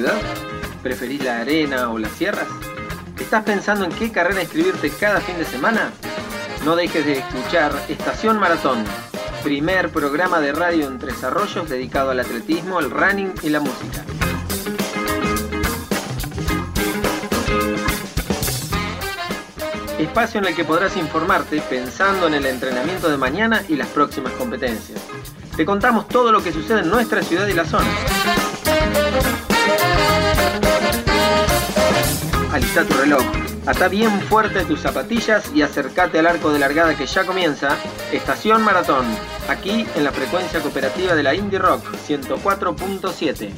ciudad? ¿Preferís la arena o las sierras? ¿Estás pensando en qué carrera inscribirte cada fin de semana? No dejes de escuchar Estación Maratón, primer programa de radio en Tres Arroyos dedicado al atletismo, el running y la música. Espacio en el que podrás informarte pensando en el entrenamiento de mañana y las próximas competencias. Te contamos todo lo que sucede en nuestra ciudad y la zona. Alista tu reloj, ata bien fuerte tus zapatillas y acércate al arco de largada que ya comienza, Estación Maratón, aquí en la frecuencia cooperativa de la Indie Rock 104.7.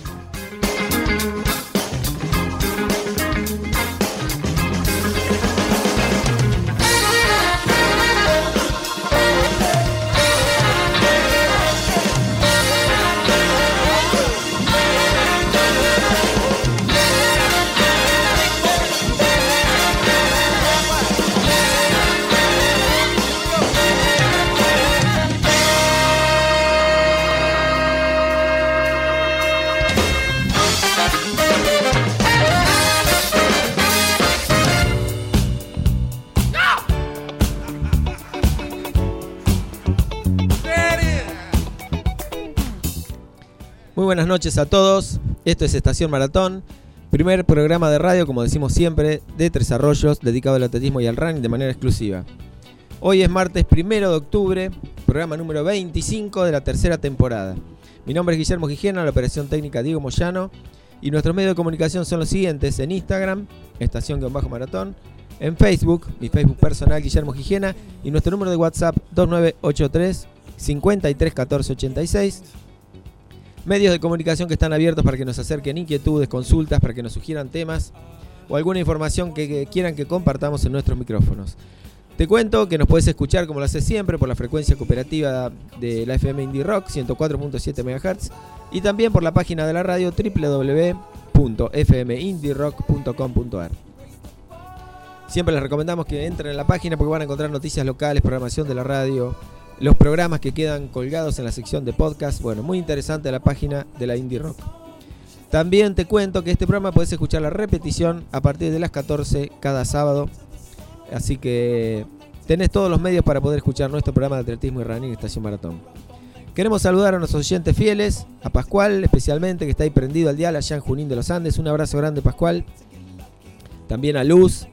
Muy buenas noches a todos. Esto es Estación Maratón, primer programa de radio, como decimos siempre, de Tres Arroyos, dedicado al atletismo y al running de manera exclusiva. Hoy es martes primero de octubre, programa número 25 de la tercera temporada. Mi nombre es Guillermo Gijena, la operación técnica Diego Moyano, y nuestros medios de comunicación son los siguientes: en Instagram, estación-maratón, en Facebook, mi Facebook personal Guillermo Gijena, y nuestro número de WhatsApp 2983 531486 medios de comunicación que están abiertos para que nos acerquen inquietudes, consultas, para que nos sugieran temas o alguna información que, quieran que compartamos en nuestros micrófonos. Te cuento que nos puedes escuchar como lo haces siempre por la frecuencia cooperativa de la FM Indie Rock 104.7 MHz y también por la página de la radio www.fmindyrock.com.ar. Siempre les recomendamos que entren en la página porque van a encontrar noticias locales, programación de la radio, los programas que quedan colgados en la sección de podcast. Bueno, muy interesante la página de la Indie Rock. También te cuento que este programa puedes escuchar la repetición a partir de las 14 cada sábado. Así que tenés todos los medios para poder escuchar nuestro programa de atletismo y running Estación Maratón. Queremos saludar a nuestros oyentes fieles, a Pascual especialmente, que está ahí prendido al dial allá en Junín de los Andes. Un abrazo grande, Pascual. También a Luz,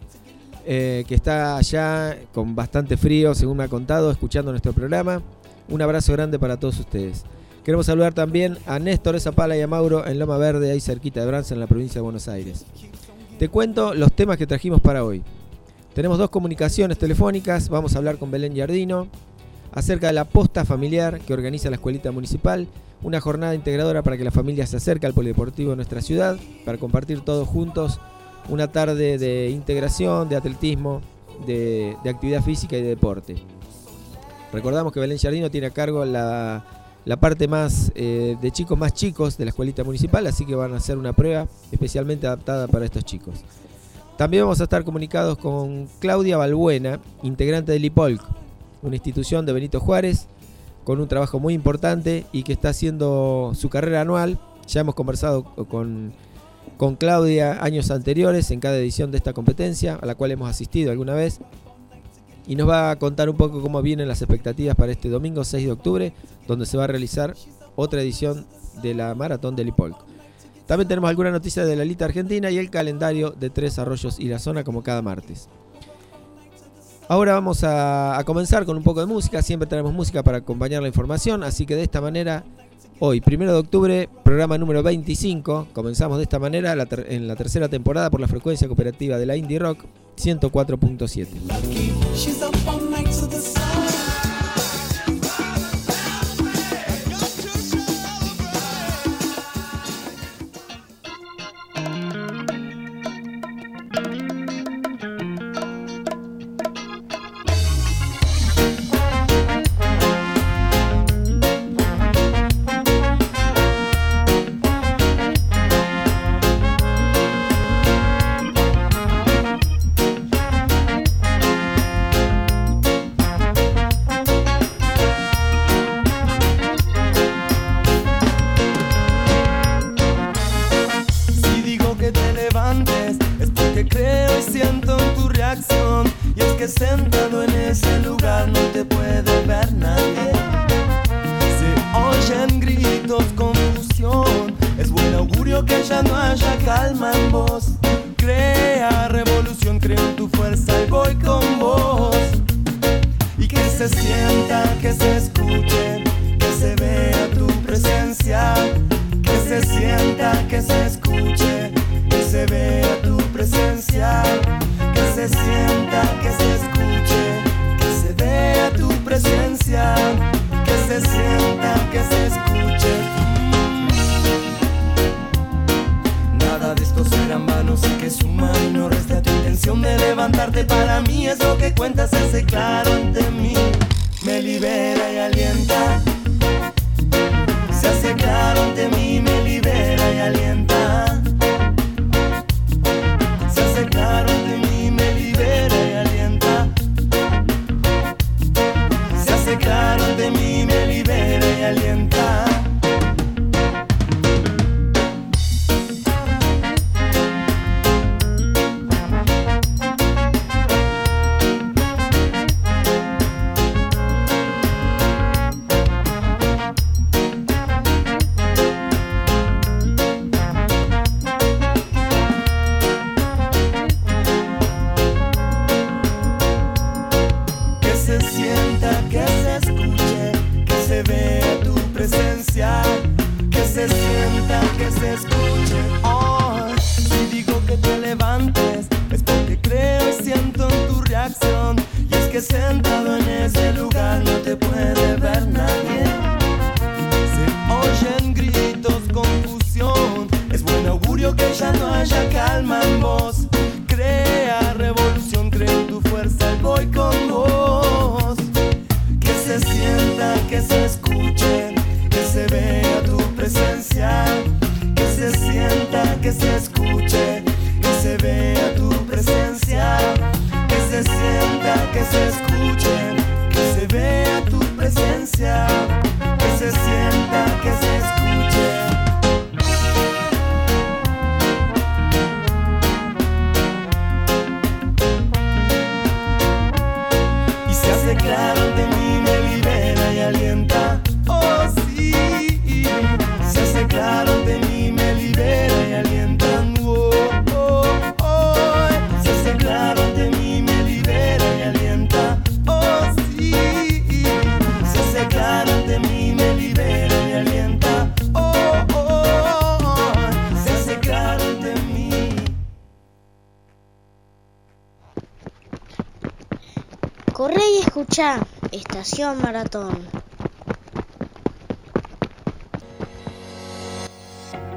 eh, que está allá con bastante frío, según me ha contado, escuchando nuestro programa. Un abrazo grande para todos ustedes. Queremos saludar también a Néstor Zapala y a Mauro en Loma Verde, ahí cerquita de Branza, en la provincia de Buenos Aires. Te cuento los temas que trajimos para hoy. Tenemos dos comunicaciones telefónicas, vamos a hablar con Belén Yardino acerca de la posta familiar que organiza la Escuelita Municipal, una jornada integradora para que la familia se acerque al polideportivo de nuestra ciudad, para compartir todos juntos una tarde de integración, de atletismo, de, actividad física y de deporte. Recordamos que Belén Jardino tiene a cargo la, parte más eh, de chicos más chicos de la escuelita municipal, así que van a hacer una prueba especialmente adaptada para estos chicos. También vamos a estar comunicados con Claudia Balbuena, integrante del IPOLC, una institución de Benito Juárez, con un trabajo muy importante y que está haciendo su carrera anual. Ya hemos conversado con con Claudia años anteriores en cada edición de esta competencia, a la cual hemos asistido alguna vez. Y nos va a contar un poco cómo vienen las expectativas para este domingo 6 de octubre, donde se va a realizar otra edición de la Maratón del Ipolc. También tenemos alguna noticia de la Elite Argentina y el calendario de Tres Arroyos y la zona como cada martes. Ahora vamos a comenzar con un poco de música, siempre tenemos música para acompañar la información, así que de esta manera Hoy, primero de octubre, programa número 25. Comenzamos de esta manera en la tercera temporada por la frecuencia cooperativa de la Indie Rock 104.7. que creo y siento en tu reacción. Y es que sentado en ese lugar no te puede ver nadie. Se oyen gritos, confusión. Es buen augurio que ya no haya calma en vos. Crea revolución, creo en tu fuerza y voy con vos. Y que se sienta, que se escuche, que se vea tu presencia. Que se sienta, que se escuche, que se vea tu que se sienta, que se escuche, que se vea tu presencia. Que se sienta, que se escuche. Nada de esto será en vano, que suma y no resta tu intención de levantarte. Para mí es lo que cuentas, hace claro ante mí. Me libera y alienta. Se hace claro ante mí, me libera y alienta. Sentado en ese lugar no te puede ver nadie. Se oyen gritos, confusión. Es buen augurio que ya no haya calma en vos. Maratón.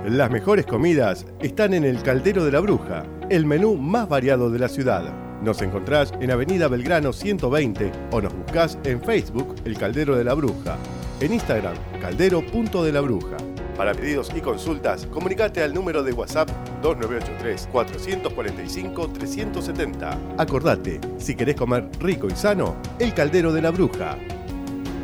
Las mejores comidas están en el Caldero de la Bruja, el menú más variado de la ciudad. Nos encontrás en Avenida Belgrano 120 o nos buscás en Facebook El Caldero de la Bruja, en Instagram caldero.de la Bruja. Para pedidos y consultas, comunicate al número de WhatsApp 2983-445-370. Acordate, si querés comer rico y sano, El Caldero de la Bruja.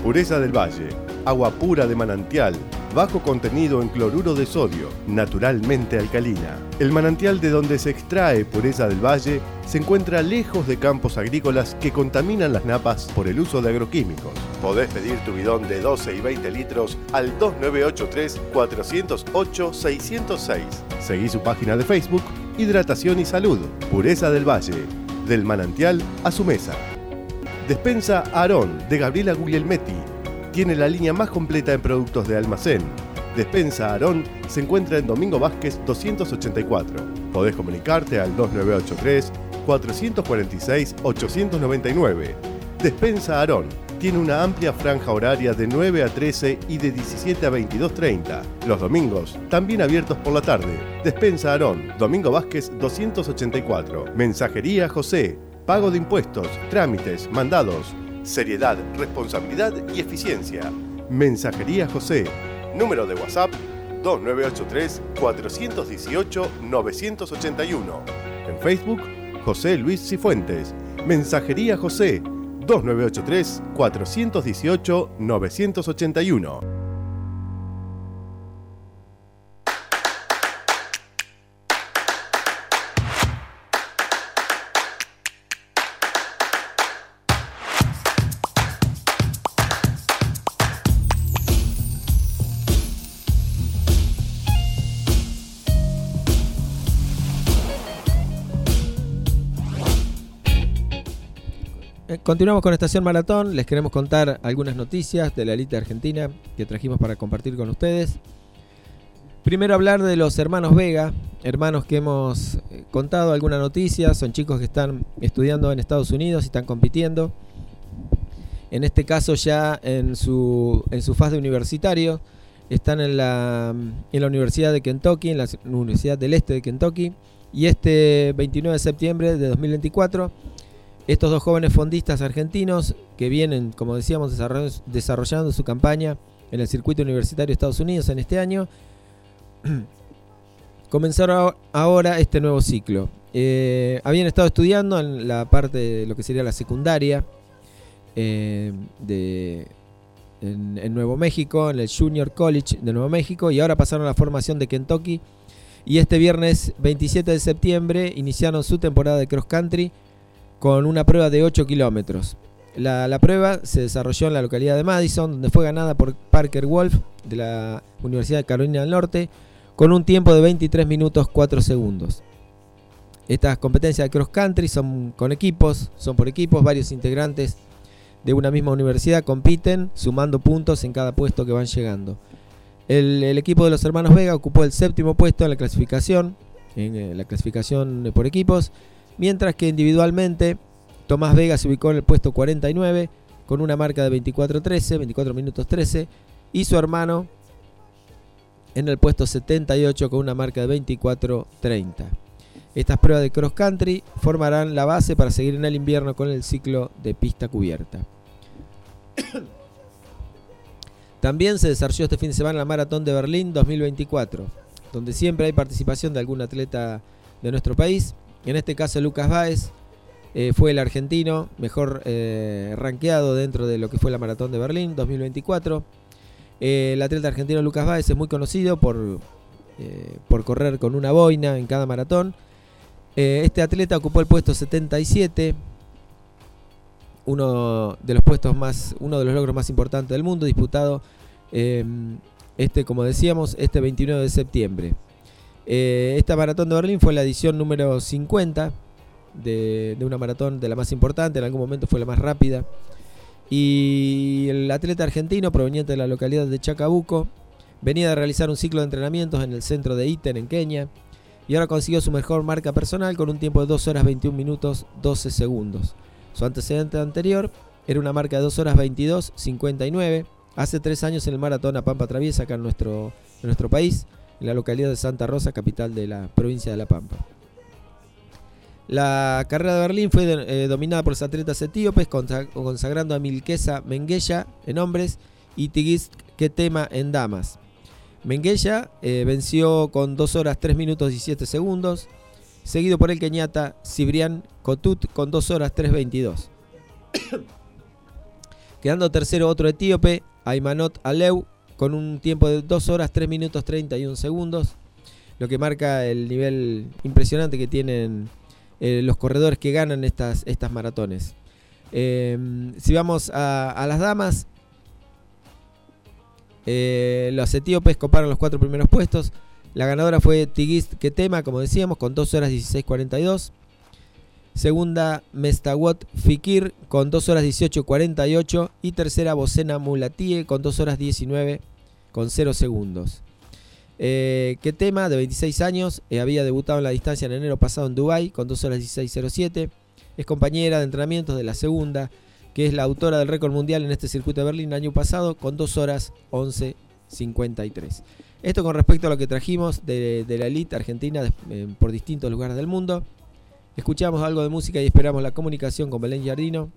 Pureza del Valle, agua pura de manantial, bajo contenido en cloruro de sodio, naturalmente alcalina. El manantial de donde se extrae pureza del valle se encuentra lejos de campos agrícolas que contaminan las napas por el uso de agroquímicos. Podés pedir tu bidón de 12 y 20 litros al 2983-408-606. Seguí su página de Facebook, Hidratación y Salud, Pureza del Valle, del manantial a su mesa. Despensa Aarón de Gabriela Guglielmetti. Tiene la línea más completa en productos de almacén. Despensa Aarón se encuentra en Domingo Vázquez 284. Podés comunicarte al 2983 446 899. Despensa Aarón tiene una amplia franja horaria de 9 a 13 y de 17 a 22.30. Los domingos, también abiertos por la tarde. Despensa Aarón, Domingo Vázquez 284. Mensajería José, pago de impuestos, trámites, mandados, seriedad, responsabilidad y eficiencia. Mensajería José, número de WhatsApp 2983-418-981. En Facebook, José Luis Cifuentes. Mensajería José 2983-418-981. Continuamos con Estación Maratón. Les queremos contar algunas noticias de la élite argentina que trajimos para compartir con ustedes. Primero hablar de los hermanos Vega, hermanos que hemos eh, contado alguna noticia, son chicos que están estudiando en Estados Unidos y están compitiendo. En este caso ya en su, en su fase universitario, están en la, en la Universidad de Kentucky, en la Universidad del Este de Kentucky, y este 29 de septiembre de 2024, estos dos jóvenes fondistas argentinos que vienen, como decíamos, desarrollando su campaña en el circuito universitario de Estados Unidos en este año, comenzaron ahora este nuevo ciclo. Eh, habían estado estudiando en la parte de lo que sería la secundaria eh, de, en, Nuevo México, en el Junior College de Nuevo México, y ahora pasaron a la formación de Kentucky. Y este viernes 27 de septiembre iniciaron su temporada de cross country con una prueba de 8 kilómetros. La, prueba se desarrolló en la localidad de Madison, donde fue ganada por Parker Wolf de la Universidad de Carolina del Norte, con un tiempo de 23 minutos 4 segundos. Estas competencias de cross country son con equipos, son por equipos, varios integrantes de una misma universidad compiten sumando puntos en cada puesto que van llegando. El, equipo de los hermanos Vega ocupó el séptimo puesto en la clasificación, en eh, la clasificación por equipos, mientras que individualmente Tomás Vega se ubicó en el puesto 49 con una marca de 24-13, 24 minutos 13, y su hermano en el puesto 78 con una marca de 24-30. Estas pruebas de cross country formarán la base para seguir en el invierno con el ciclo de pista cubierta. También se desarrolló este fin de semana la Maratón de Berlín 2024, donde siempre hay participación de algún atleta de nuestro país. En este caso Lucas Báez eh, fue el argentino mejor eh, rankeado dentro de lo que fue la Maratón de Berlín 2024. Eh, el atleta argentino Lucas Báez es muy conocido por, por correr con una boina en cada maratón. este atleta ocupó el puesto 77 uno de los puestos más, uno de los logros más importantes del mundo, disputado este, como decíamos, este 29 de septiembre. Eh, esta maratón de Berlín fue la edición número 50 de, de, una maratón de la más importante, en algún momento fue la más rápida. Y el atleta argentino proveniente de la localidad de Chacabuco venía de realizar un ciclo de entrenamientos en el centro de Iten en Kenia y ahora consiguió su mejor marca personal con un tiempo de 2 horas 21 minutos 12 segundos. Su antecedente anterior era una marca de 2 horas 22, 59. Hace tres años en el maratón a Pampa Traviesa, acá en nuestro, en nuestro país, en la localidad de Santa Rosa, capital de la provincia de La Pampa. La carrera de Berlín fue eh, dominada por los atletas etíopes, consagrando a Milquesa Mengueya en hombres y Tigis Ketema en damas. Mengueya eh, venció con 2 horas 3 minutos 17 segundos seguido por el keniata Cibrián Kotut con 2 horas 3.22. Quedando tercero otro etíope, Aymanot Aleu, con un tiempo de 2 horas 3 minutos 31 segundos, lo que marca el nivel impresionante que tienen eh, los corredores que ganan estas, estas maratones. Em, si vamos a, las damas, eh, los etíopes coparon los cuatro primeros puestos. La ganadora fue Tigist Ketema, como decíamos, con 2 horas 16.42. Segunda, Mestawot Fikir con 2 horas 18.48. Y tercera, Bocena Mulatie con 2 horas 19 con 0 segundos. Eh, Ketema, de 26 años, eh, había debutado en la distancia en enero pasado en Dubai con 2 horas 16.07. Es compañera de entrenamientos de la segunda, que es la autora del récord mundial en este circuito de Berlín el año pasado con 2 horas 11.53. Esto con respecto a lo que trajimos de, la elite argentina eh, por distintos lugares del mundo. Escuchamos algo de música y esperamos la comunicación con Belén Jardino,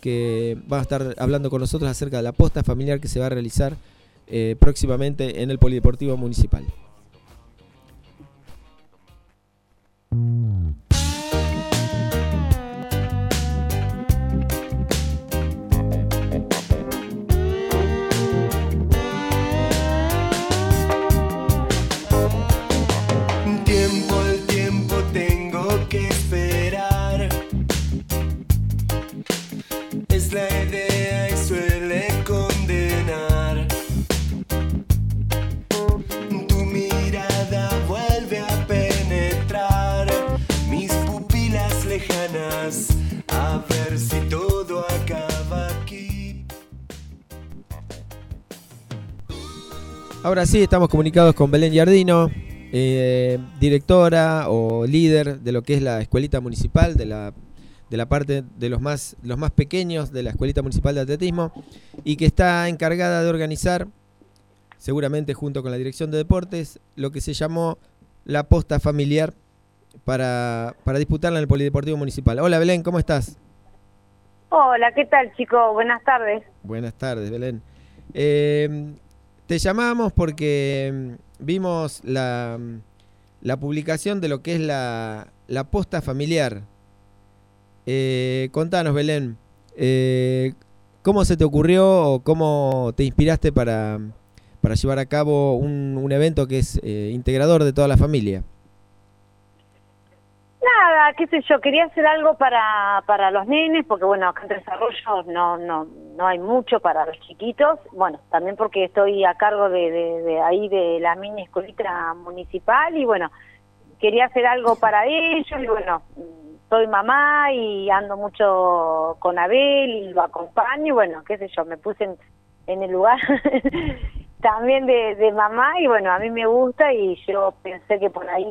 que va a estar hablando con nosotros acerca de la posta familiar que se va a realizar eh, próximamente en el Polideportivo Municipal. Ahora sí, estamos comunicados con Belén Yardino, eh, directora o líder de lo que es la escuelita municipal, de la, de la parte de los más, los más pequeños de la escuelita municipal de atletismo, y que está encargada de organizar, seguramente junto con la dirección de deportes, lo que se llamó la posta familiar para, para disputarla en el Polideportivo Municipal. Hola Belén, ¿cómo estás? Hola, ¿qué tal chicos? Buenas tardes. Buenas tardes, Belén. Eh, te llamamos porque mm, vimos la, mm, la publicación de lo que es la, la posta familiar. Eh, contanos, Belén, eh, ¿cómo se te ocurrió o cómo te inspiraste para, para llevar a cabo un, un evento que es eh, integrador de toda la familia? Nada, qué sé yo, quería hacer algo para, para los nenes, porque bueno, acá en Tres Arroyos no, no, no hay mucho para los chiquitos, bueno, también porque estoy a cargo de, de, de ahí de la mini escuelita municipal y bueno, quería hacer algo para ellos y bueno, soy mamá y ando mucho con Abel y lo acompaño y bueno, qué sé yo, me puse en, en el lugar también de, de mamá y bueno, a mí me gusta y yo pensé que por ahí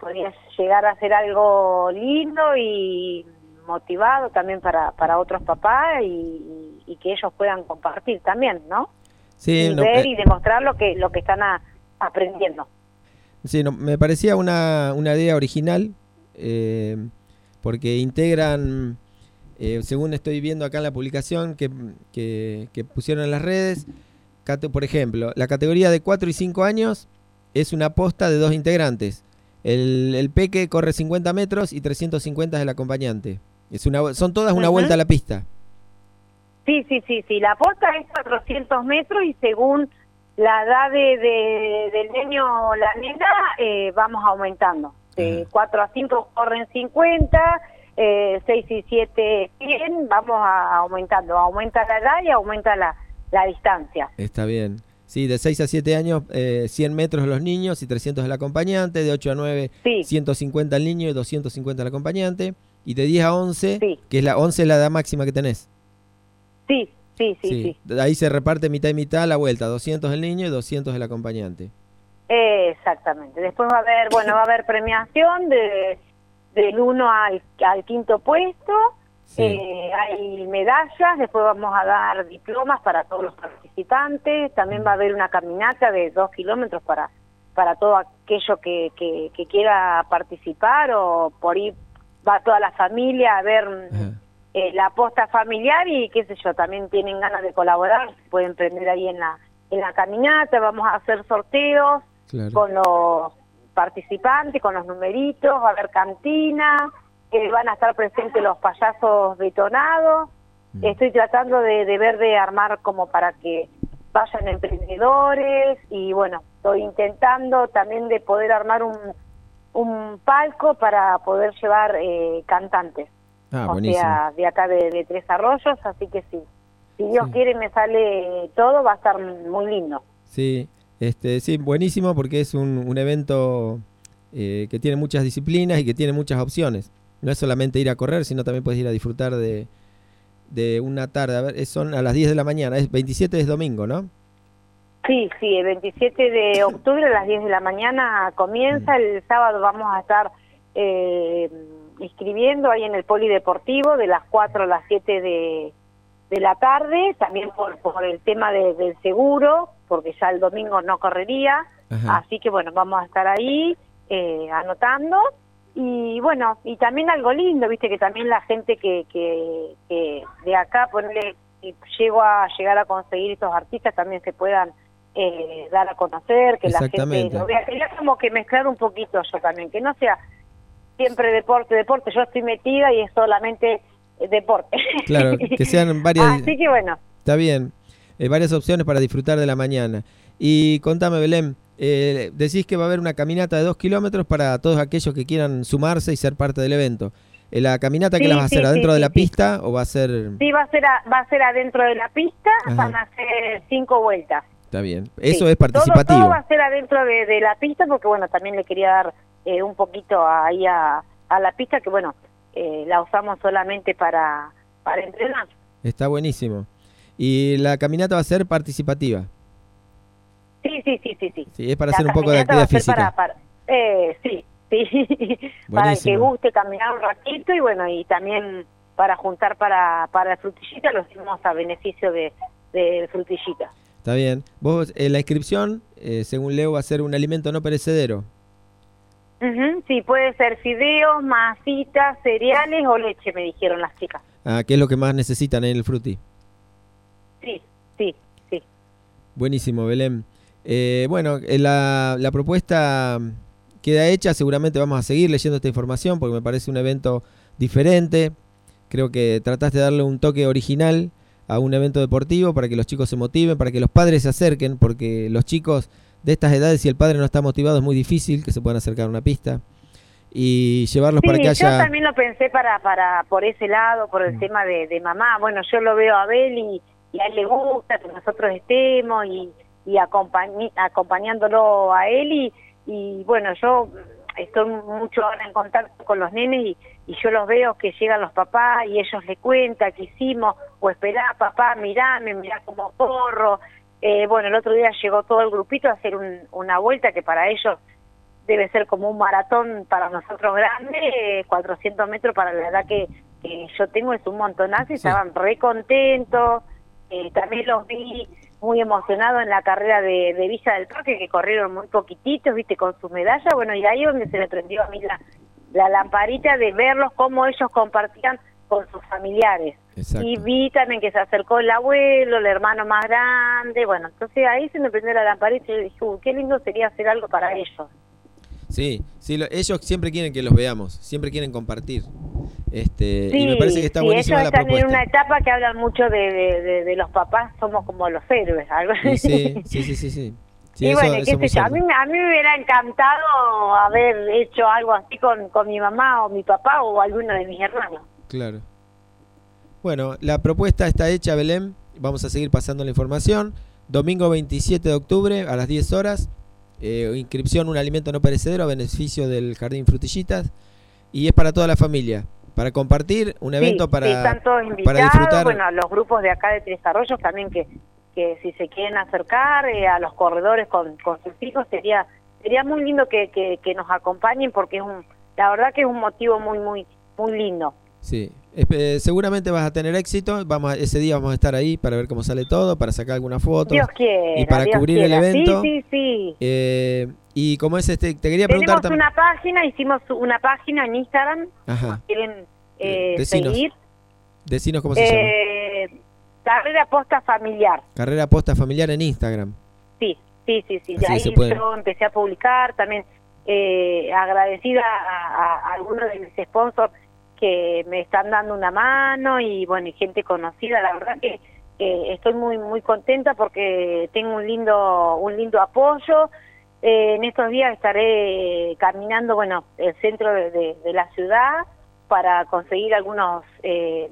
podría llegar a ser algo lindo y motivado también para, para otros papás y, y que ellos puedan compartir también, ¿no? Sí, y no, ver eh, y demostrar lo que lo que están a- aprendiendo. Sí, no, me parecía una, una idea original, eh, porque integran, eh, según estoy viendo acá en la publicación que, que- que pusieron en las redes, por ejemplo, la categoría de 4 y 5 años es una posta de dos integrantes. El, el peque corre 50 metros y 350 es el acompañante. Es una, son todas una Ujú. vuelta a la pista. Sí, sí, sí, sí. La posta es 400 metros y según la edad de, de- del niño o la nena, eh, vamos aumentando. De Ajá. 4 a 5 corren 50, eh, 6 y 7 100, vamos a, aumentando. Aumenta la edad y aumenta la, la distancia. Está bien. Sí, de 6 a 7 años, eh, 100 metros los niños y 300 el acompañante. De 8 a 9, Sí. 150 el niño y 250 el acompañante. Y de 10 a 11, Sí. que es la 11 es la edad máxima que tenés. Sí, sí, sí, sí. De Ahí se reparte mitad y mitad la vuelta. 200 el niño y 200 el acompañante. Exactamente. Después va a haber, bueno, va a haber premiación de del 1 al, al quinto puesto. Sí. Eh, hay medallas, después vamos a dar diplomas para todos los participantes, también va a haber una caminata de dos kilómetros para, para todo aquello que, que, que quiera participar o por ir va toda la familia a ver Ajá. eh, la posta familiar y qué sé yo, también tienen ganas de colaborar, se pueden prender ahí en la, en la caminata, vamos a hacer sorteos Claro. con los participantes, con los numeritos, va a haber cantina, eh, van a estar presentes los payasos detonados. Mm. Estoy tratando de, de ver de armar como para que vayan emprendedores y bueno, estoy intentando también de poder armar un, un palco para poder llevar eh, cantantes, Ah, o buenísimo. sea, de acá de, de Tres Arroyos, así que sí. Si Dios Sí. quiere me sale todo, va a estar muy lindo. Sí, este, sí, buenísimo porque es un, un evento eh, que tiene muchas disciplinas y que tiene muchas opciones. No es solamente ir a correr, sino también puedes ir a disfrutar de, de una tarde. A ver, son a las 10 de la mañana, es 27 es domingo, ¿no? Sí, sí, el 27 de octubre a las 10 de la mañana comienza, el sábado vamos a estar eh, inscribiendo ahí en el polideportivo de las 4 a las 7 de, de la tarde, también por, por el tema de- del seguro, porque ya el domingo no correría, Ajá. así que bueno, vamos a estar ahí eh, anotando y bueno, y también algo lindo, viste que también la gente que, que, que de acá, ponerle, llego a llegar a conseguir estos artistas también se puedan eh, dar a conocer, que la gente lo vea. Quería como que mezclar un poquito yo también, que no sea siempre deporte, deporte, yo estoy metida y es solamente eh, deporte. Claro, que sean varias... Así que bueno, Está bien. Eh, varias opciones para disfrutar de la mañana. Y contame, Belén, eh, decís que va a haber una caminata de dos kilómetros para todos aquellos que quieran sumarse y ser parte del evento. Eh, ¿La caminata que Sí, la vas a hacer sí, adentro de la pista o va a ser...? sí va a ser a- va a ser adentro de la pista, Ajá. van a ser cinco vueltas. Está bien. Eso es participativo. Todo, todo va a ser adentro de, de la pista porque, bueno, también le quería dar eh, un poquito ahí a, a la pista que, bueno, eh, la usamos solamente para, para entrenar. Está buenísimo. Y la caminata va a ser participativa. Sí, sí, sí, sí, sí. Sí, es para La hacer un poco de actividad física. Para, para- eh, sí, sí. para el que guste caminar un ratito y bueno, y también para juntar para, para el frutillita lo hicimos a beneficio de, de frutillita. Está bien. Vos, eh, la inscripción, eh, según Leo, va a ser un alimento no perecedero. Ujú, Sí, puede ser fideos, masitas, cereales o leche, me dijeron las chicas. Ah, ¿Qué es lo que más necesitan en el fruti? Sí, sí, sí. Buenísimo, Belén. Eh, bueno, eh, la, la propuesta queda hecha, seguramente vamos a seguir leyendo esta información porque me parece un evento diferente. Creo que trataste de darle un toque original a un evento deportivo para que los chicos se motiven, para que los padres se acerquen, porque los chicos de estas edades, si el padre no está motivado, es muy difícil que se puedan acercar a una pista. Y llevarlos Sí, para que yo haya... también lo pensé para, para por ese lado, por el tema de, de mamá. Bueno, yo lo veo a Abel y, y a él le gusta que nosotros estemos y, y acompañi- acompañándolo a él y, y bueno, yo estoy mucho ahora en contacto con los nenes y, y yo los veo que llegan los papás y ellos le cuentan que hicimos, o esperá papá, mirame, mirá cómo corro. Eh, bueno, el otro día llegó todo el grupito a hacer un- una vuelta que para ellos debe ser como un maratón para nosotros grande, eh, 400 metros para la edad que, que yo tengo es un montonazo y Sí. estaban re contentos. Eh, también los vi muy emocionados en la carrera de, de Villa del Parque, que corrieron muy poquititos, viste, con sus medallas. Bueno, y ahí es donde se me prendió a mí la, la lamparita de verlos cómo ellos compartían con sus familiares. Exacto. Y vi también que se acercó el abuelo, el hermano más grande, bueno, entonces ahí se me prendió la lamparita y yo dije, "Uy, qué lindo sería hacer algo para ellos. Sí, sí, lo- ellos siempre quieren que los veamos, siempre quieren compartir. Este, Sí, y me parece que está sí, buenísima ellos la están en una etapa que hablan mucho de, de, de- de los papás, somos como los héroes, algo así. sí, sí, sí, sí, sí. Sí, y eso- bueno, eso qué sé muy yo, a mí, me- a mí me hubiera encantado haber hecho algo así con, con mi mamá o mi papá o alguno de mis hermanos. Claro. Bueno, la propuesta está hecha, Belén. Vamos a seguir pasando la información. Domingo 27 de octubre a las 10 horas. eh, inscripción Un alimento no perecedero a beneficio del Jardín Frutillitas. Y es para toda la familia. Para compartir, un evento Sí, para, sí, están todos para invitados, disfrutar. bueno, los grupos de acá de Tres Arroyos también que, que si se quieren acercar eh, a los corredores con, con sus hijos sería sería muy lindo que, que, que nos acompañen porque es un la verdad que es un motivo muy muy muy lindo. Sí, seguramente vas a tener éxito. Vamos a- ese día vamos a estar ahí para ver cómo sale todo, para sacar alguna foto. Dios quiera. y para Dios cubrir el evento. Sí, sí, sí. Eh, y como es este, te quería preguntar Tenemos una página, hicimos una página en Instagram, Ajá, quieren eh, Decinos. seguir. decinos cómo se llama. Eh, carrera posta familiar. Carrera Posta Familiar en Instagram. Sí, sí, sí, sí. Así ahí se puede. yo empecé a publicar también eh, agradecida a, a- a algunos de mis sponsors que me están dando una mano y bueno, y gente conocida. La verdad que, estoy muy muy contenta porque tengo un lindo un lindo apoyo. Eh, en estos días estaré caminando, bueno, el centro de, la ciudad para conseguir algunos eh,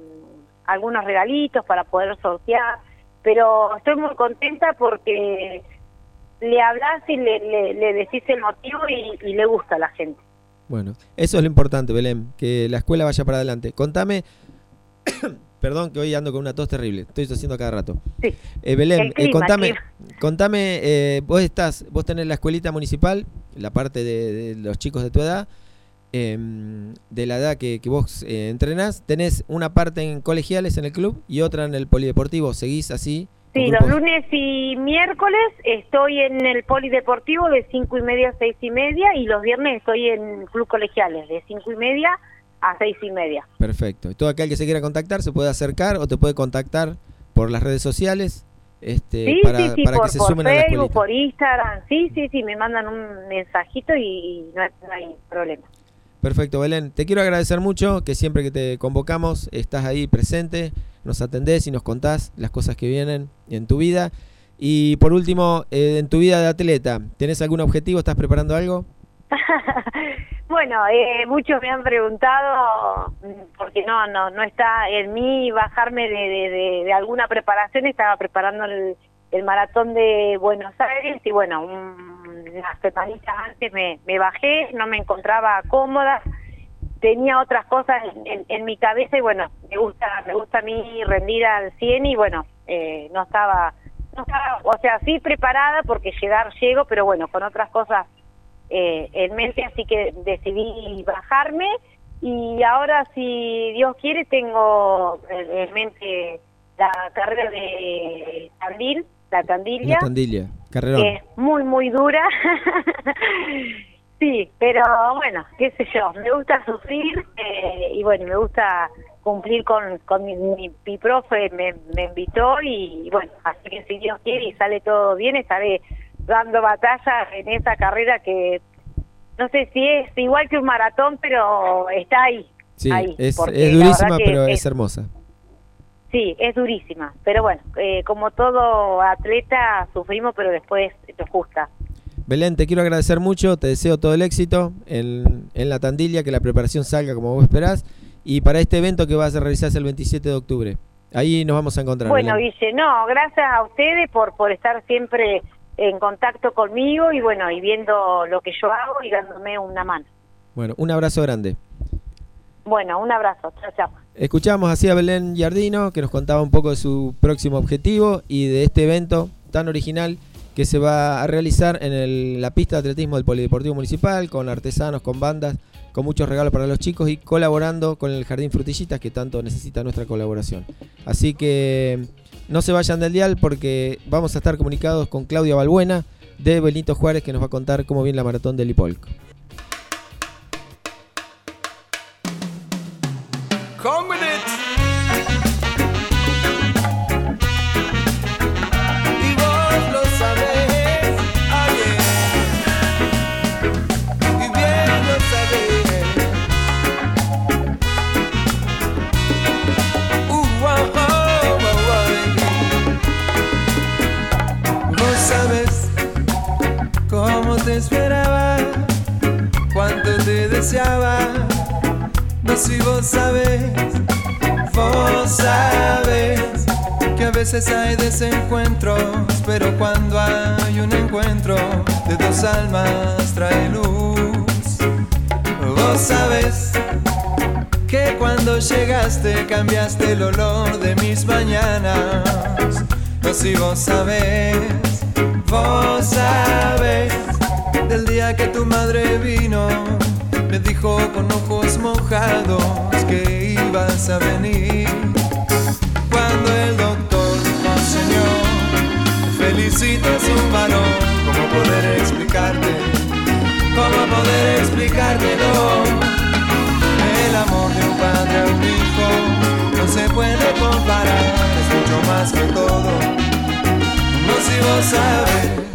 algunos regalitos para poder sortear. Pero estoy muy contenta porque le hablas y le, le, le decís el motivo y le gusta a la gente. Bueno, eso es lo importante, Belén, que la escuela vaya para adelante. Contame, perdón que hoy ando con una tos terrible, estoy tosiendo cada rato. Sí. Eh, Belén, El eh, contame, contame eh, vos estás, vos tenés la escuelita municipal, la parte de, de los chicos de tu edad, em, de la edad que, que vos eh, entrenás, tenés una parte en colegiales en el club y otra en el polideportivo, seguís así. Sí, los lunes y miércoles estoy en el polideportivo de cinco y media a seis y media y los viernes estoy en club colegiales de cinco y media a seis y media. Perfecto. Y todo aquel que se quiera contactar se puede acercar o te puede contactar por las redes sociales este, Sí, para, sí, sí, para por, que se por sumen a la Facebook, escuelita. por Instagram, sí, sí, sí, me mandan un mensajito y, no hay problema. Perfecto, Belén. Te quiero agradecer mucho que siempre que te convocamos estás ahí presente, nos atendés y nos contás las cosas que vienen en tu vida. Y por último, eh, en tu vida de atleta, ¿tenés algún objetivo? ¿Estás preparando algo? bueno, eh, muchos me han preguntado, mm, porque no, no, no está en mí bajarme de, de, alguna preparación, estaba preparando el, el maratón de Buenos Aires y bueno, un- unas semanitas antes me, me bajé, no me encontraba cómoda, tenía otras cosas en, en- en mi cabeza y bueno, me gusta, me gusta a mí rendir al 100 y bueno, eh, no estaba, no estaba o sea, sí preparada porque llegar llego, pero bueno, con otras cosas eh, en mente, así que decidí bajarme y ahora, si Dios quiere, tengo en mente la carrera de Tandil, la Tandilia. La que es muy, muy dura. sí, pero bueno, qué sé yo, me gusta sufrir eh, y bueno, me gusta cumplir con, con mi, mi, mi profe, me, me invitó y bueno, así que si Dios quiere y sale todo bien, estaré dando batalla en esa carrera que no sé si es igual que un maratón, pero está ahí. Sí, ahí, es, es durísima, pero es, hermosa. Sí, es durísima, pero bueno, eh, como todo atleta sufrimos, pero después nos gusta. Belén, te quiero agradecer mucho, te deseo todo el éxito en, en la Tandilia, que la preparación salga como vos esperás, y para este evento que vas a realizarse el 27 de octubre. Ahí nos vamos a encontrar. Bueno, Belén. Guille, no, gracias a ustedes por, por estar siempre en contacto conmigo y bueno, y viendo lo que yo hago y dándome una mano. Bueno, un abrazo grande. Bueno, un abrazo, chao, chao. Escuchamos así a Belén Yardino, que nos contaba un poco de su próximo objetivo y de este evento tan original que se va a realizar en la pista de atletismo del Polideportivo Municipal, con artesanos, con bandas, con muchos regalos para los chicos y colaborando con el Jardín Frutillitas, que tanto necesita nuestra colaboración. Así que no se vayan del dial porque vamos a estar comunicados con Claudia Balbuena de Benito Juárez, que nos va a contar cómo viene la maratón del Hipolco. Si vos sabes, vos sabes que a veces hay desencuentros, pero cuando hay un encuentro de dos almas trae luz. Vos sabes que cuando llegaste cambiaste el olor de mis mañanas. No si vos sabes, vos sabes del día que tu madre vino me dijo con ojos mojados que ibas a venir. Cuando el doctor dijo, Señor, felicito es un varón, ¿cómo poder explicarte? ¿Cómo poder explicártelo? El amor de un padre a un hijo no se puede comparar, es mucho más que todo. No si vos sabes.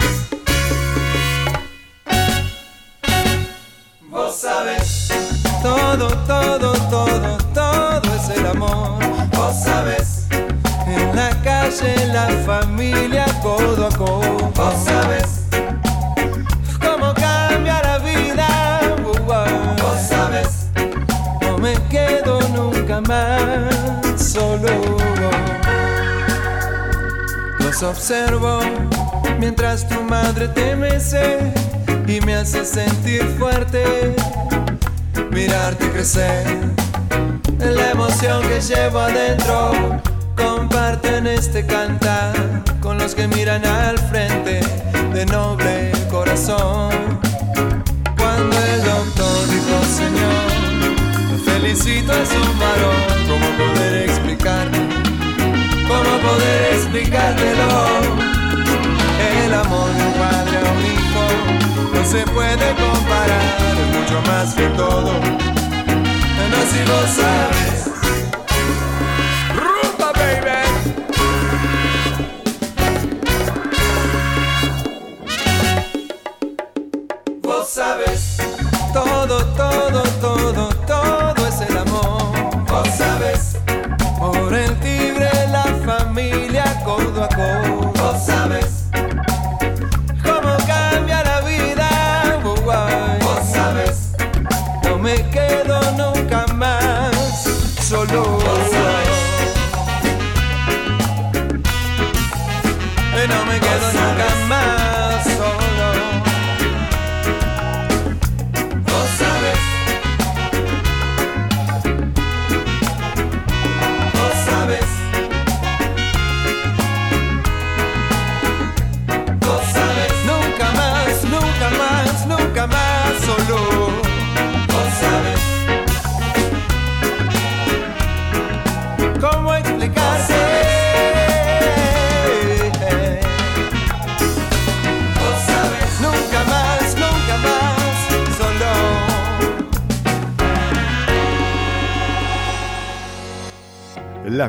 Observo mientras tu madre te mece y me hace sentir fuerte. Mirarte crecer, la emoción que llevo adentro. Comparten este cantar con los que miran al frente de noble corazón. Cuando el doctor dijo, Señor, felicito es un varón, ¿cómo poder explicarte? ¿Cómo poder explicártelo? El amor de un padre a un hijo no se puede comparar, mucho más que todo. No si lo sabes.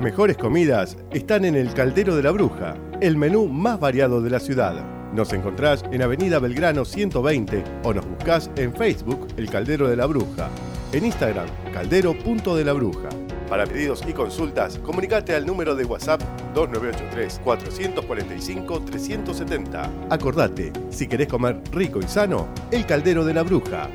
Las mejores comidas están en el Caldero de la Bruja, el menú más variado de la ciudad. Nos encontrás en Avenida Belgrano 120 o nos buscás en Facebook El Caldero de la Bruja, en Instagram caldero.de la Bruja. Para pedidos y consultas, comunicate al número de WhatsApp 2983-445-370. Acordate, si querés comer rico y sano, El Caldero de la Bruja.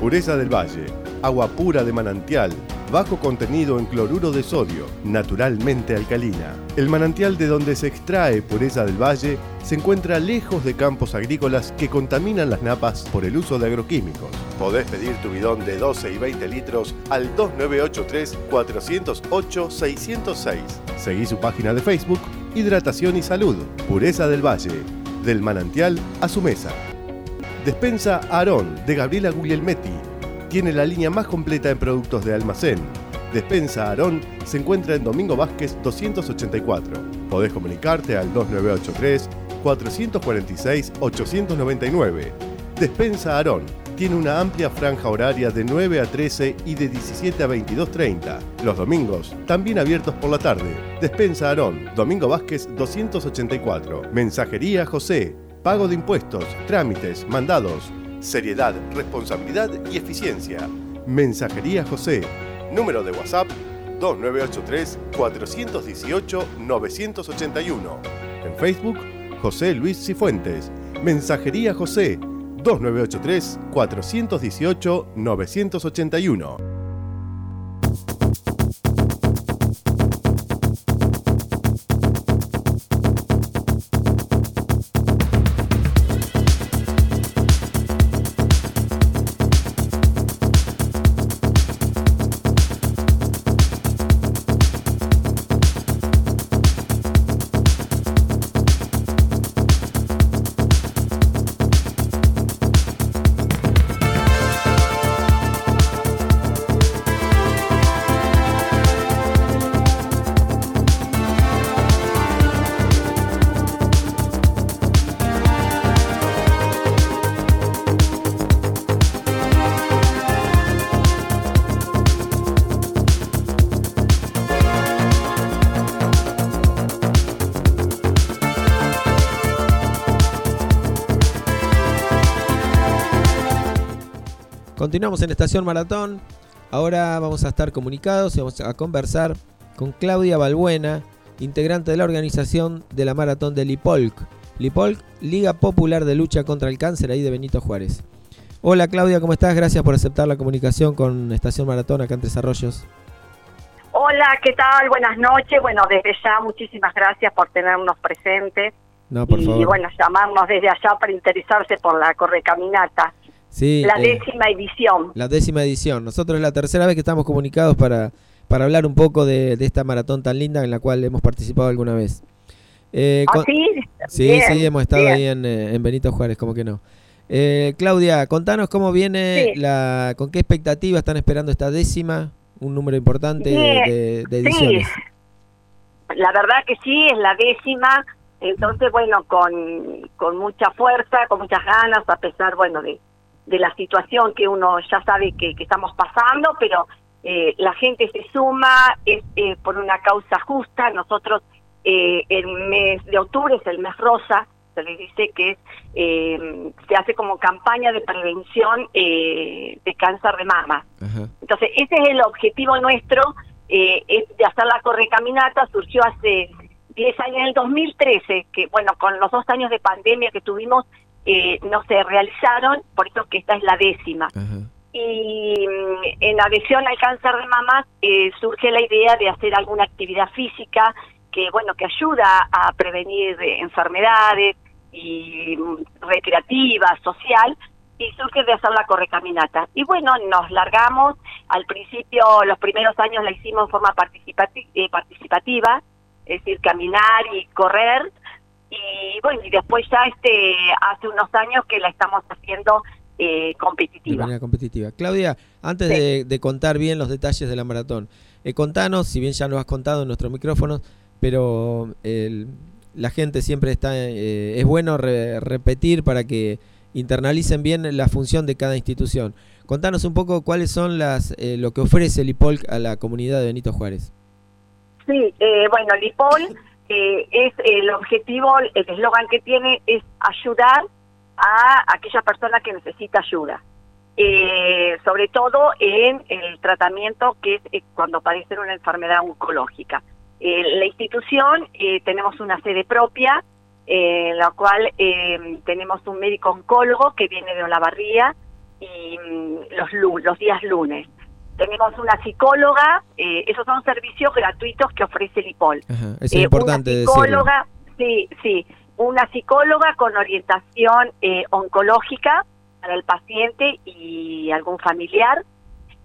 Pureza del Valle, agua pura de manantial, bajo contenido en cloruro de sodio, naturalmente alcalina. El manantial de donde se extrae pureza del valle se encuentra lejos de campos agrícolas que contaminan las napas por el uso de agroquímicos. Podés pedir tu bidón de 12 y 20 litros al 2983-408-606. Seguí su página de Facebook, Hidratación y Salud, Pureza del Valle, del manantial a su mesa. Despensa Aarón de Gabriela Guglielmetti tiene la línea más completa en productos de almacén. Despensa Aarón se encuentra en Domingo Vázquez 284. Podés comunicarte al 2983 446 899. Despensa Aarón tiene una amplia franja horaria de 9 a 13 y de 17 a 22.30. Los domingos, también abiertos por la tarde. Despensa Aarón, Domingo Vázquez 284. Mensajería José. Pago de impuestos, trámites, mandados, seriedad, responsabilidad y eficiencia. Mensajería José. Número de WhatsApp 2983-418-981. En Facebook, José Luis Cifuentes. Mensajería José 2983-418-981. Continuamos en Estación Maratón. Ahora vamos a estar comunicados y vamos a conversar con Claudia Balbuena, integrante de la organización de la Maratón de Lipolc. Lipolc, Liga Popular de Lucha contra el Cáncer, ahí de Benito Juárez. Hola Claudia, ¿cómo estás? Gracias por aceptar la comunicación con Estación Maratón acá en Tres Arroyos. Hola, ¿qué tal? Buenas noches. Bueno, desde ya muchísimas gracias por tenernos presentes. No, por y favor. bueno, llamarnos desde allá para interesarse por la correcaminata. Sí, la eh, décima edición. la décima edición. Nosotros es la tercera vez que estamos comunicados para, para hablar un poco de, de esta maratón tan linda en la cual hemos participado alguna vez. Eh, ¿Ah, con- sí? Sí, Bien, sí, hemos estado bien. ahí en, eh, en Benito Juárez, como que no. Eh, Claudia, contanos cómo viene Sí. la, con qué expectativa están esperando esta décima, un número importante de, de sí. ediciones. La verdad que sí, es la décima. Entonces, bueno, con, con mucha fuerza, con muchas ganas, a pesar, bueno, de, de la situación que uno ya sabe que, que estamos pasando, pero eh, la gente se suma, es eh, por una causa justa. Nosotros, eh, el mes de octubre es el mes rosa, se les dice que es, eh, se hace como campaña de prevención eh, de cáncer de mama. Ajá. Entonces, ese es el objetivo nuestro, eh, es de hacer la correcaminata, surgió hace 10 años, en el 2013, que bueno, con los dos años de pandemia que tuvimos, eh, no se realizaron, por eso que esta es la décima. Ajá. Y mm, en adhesión al cáncer de mama eh, surge la idea de hacer alguna actividad física que, bueno, que ayuda a prevenir enfermedades y mm, recreativa, social, y surge de hacer la correcaminata. Y bueno, nos largamos, al principio, los primeros años la hicimos en forma participati- eh, participativa, es decir, caminar y correr, y bueno, y después ya este hace unos años que la estamos haciendo eh, De competitiva. manera competitiva. Claudia, antes Sí. de, de contar bien los detalles de la maratón, eh, contanos, si bien ya lo has contado en nuestros micrófonos, pero el- la gente siempre está, eh, es bueno re- repetir para que internalicen bien la función de cada institución. Contanos un poco cuáles son las, eh, lo que ofrece el IPOLC a la comunidad de Benito Juárez. Sí, eh, bueno, Lipol eh, es el objetivo, el eslogan que tiene es ayudar a aquella persona que necesita ayuda. Eh, sobre todo en el tratamiento que es eh, cuando padecen una enfermedad oncológica. Eh, la institución eh, tenemos una sede propia, eh, en la cual eh, tenemos un médico oncólogo que viene de Olavarría y mm, los, los días lunes. Tenemos una psicóloga, eh, esos son servicios gratuitos que ofrece el IPOL. Ajá, eso Eh, es importante una decirlo. psicóloga, sí, sí, una psicóloga con orientación eh, oncológica para el paciente y algún familiar.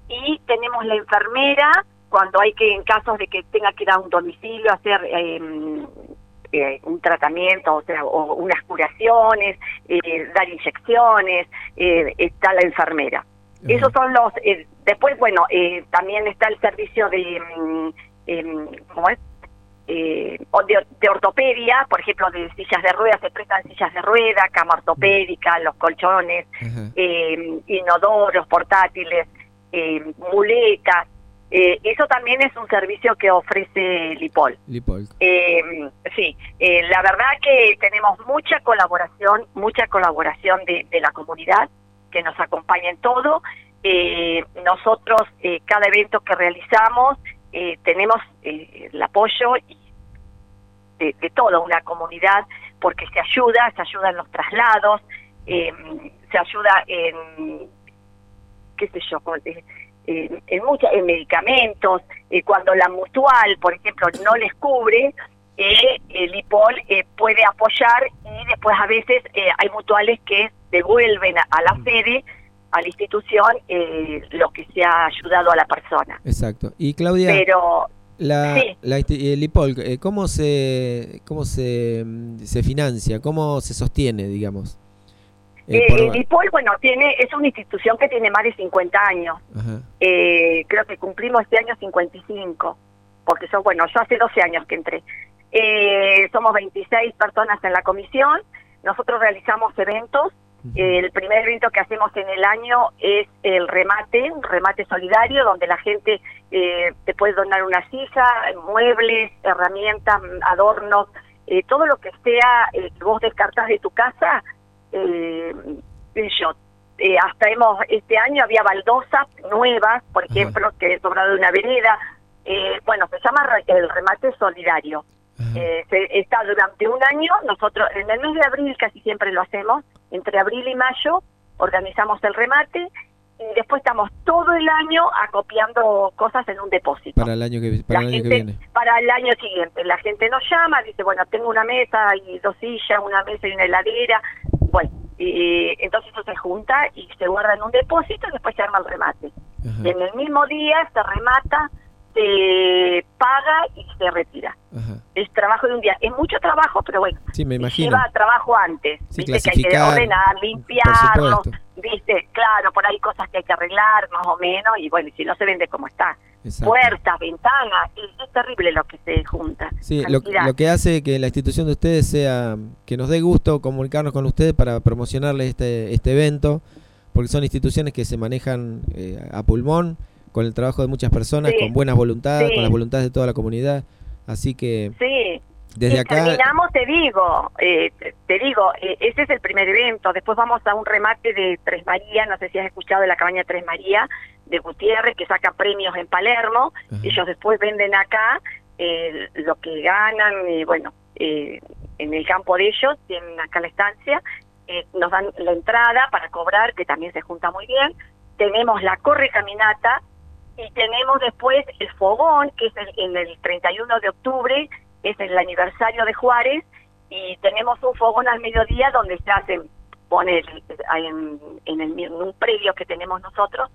Y tenemos la enfermera cuando hay que, en casos de que tenga que ir a un domicilio a hacer eh, eh, un tratamiento, o sea, o unas curaciones, eh, dar inyecciones, eh, está la enfermera. Esos son los. eh, después, bueno, eh, también está el servicio de. mm, em, ¿Cómo es? Eh, de, de ortopedia, por ejemplo, de sillas de ruedas, se prestan sillas de rueda, cama ortopédica, los colchones, eh, inodoros, portátiles, eh, muletas. Eh, eso también es un servicio que ofrece Lipol. Lipol. Eh, sí, eh, la verdad que tenemos mucha colaboración, mucha colaboración de, de la comunidad que nos acompaña en todo. Eh, nosotros, eh, cada evento que realizamos, eh, tenemos eh, el apoyo de, de toda una comunidad porque se ayuda, se ayuda en los traslados, eh, se ayuda en, qué sé yo, eh, en, mucha- en medicamentos, cuando la mutual, por ejemplo, no les cubre, el IPOL puede apoyar y después a veces hay mutuales que devuelven a, a la sede, a la institución, eh, lo que se ha ayudado a la persona. Exacto. Y Claudia, Pero la, sí. la el IPOL, eh, ¿cómo se cómo se, mm, se financia? ¿Cómo se sostiene, digamos? Eh, eh, por- el IPOL, bueno, tiene es una institución que tiene más de 50 años. Eh, creo que cumplimos este año 55, porque son, bueno, yo hace 12 años que entré. Eh, somos 26 personas en la comisión, nosotros realizamos eventos. El primer evento que hacemos en el año es el remate, un remate solidario, donde la gente eh, te puede donar una silla, muebles, herramientas, adornos, eh, todo lo que sea eh, que vos descartás de tu casa, eh, yo, eh, hasta hemos, este año había baldosas nuevas, por ejemplo, que he sobrado de una vereda, eh, bueno, se llama el remate solidario. Eh, se- está durante un año, nosotros en el mes de abril casi siempre lo hacemos, entre abril y mayo organizamos el remate y después estamos todo el año acopiando cosas en un depósito. para el año que, para el año que viene. Para el año siguiente, la gente nos llama, dice, bueno, tengo una mesa y dos sillas, una mesa y una heladera, bueno, y entonces eso se junta y se guarda en un depósito y después se arma el remate. Ajá. Y en el mismo día se remata, se paga y se retira Ajá. es trabajo de un día. Es mucho trabajo, pero bueno, Sí, me imagino. lleva trabajo antes. Sí, viste que hay que ordenar, limpiarlo, viste, claro, por ahí cosas que hay que arreglar más o menos y bueno, y si no se vende como está. Exacto. Puertas, ventanas, es, es terrible lo que se junta. Sí, lo, lo que hace que la institución de ustedes sea que nos dé gusto comunicarnos con ustedes para promocionarles este, este evento, porque son instituciones que se manejan eh, a pulmón, con el trabajo de muchas personas, Sí. con buenas voluntades, Sí. con las voluntades de toda la comunidad. Así que Sí, desde y acá... terminamos, te digo, eh, te, digo, eh, ese es el primer evento. Después vamos a un remate de Tres María, no sé si has escuchado de la cabaña Tres María, de Gutiérrez, que saca premios en Palermo. Ajá. Ellos después venden acá eh, lo que ganan, y bueno, eh, en el campo de ellos, tienen acá la estancia, eh, nos dan la entrada para cobrar, que también se junta muy bien. Tenemos la corre caminata y tenemos después el fogón, que es el, en el 31 de octubre, es el aniversario de Juárez, y tenemos un fogón al mediodía donde se hacen, poner en, en, el, en un predio que tenemos nosotros,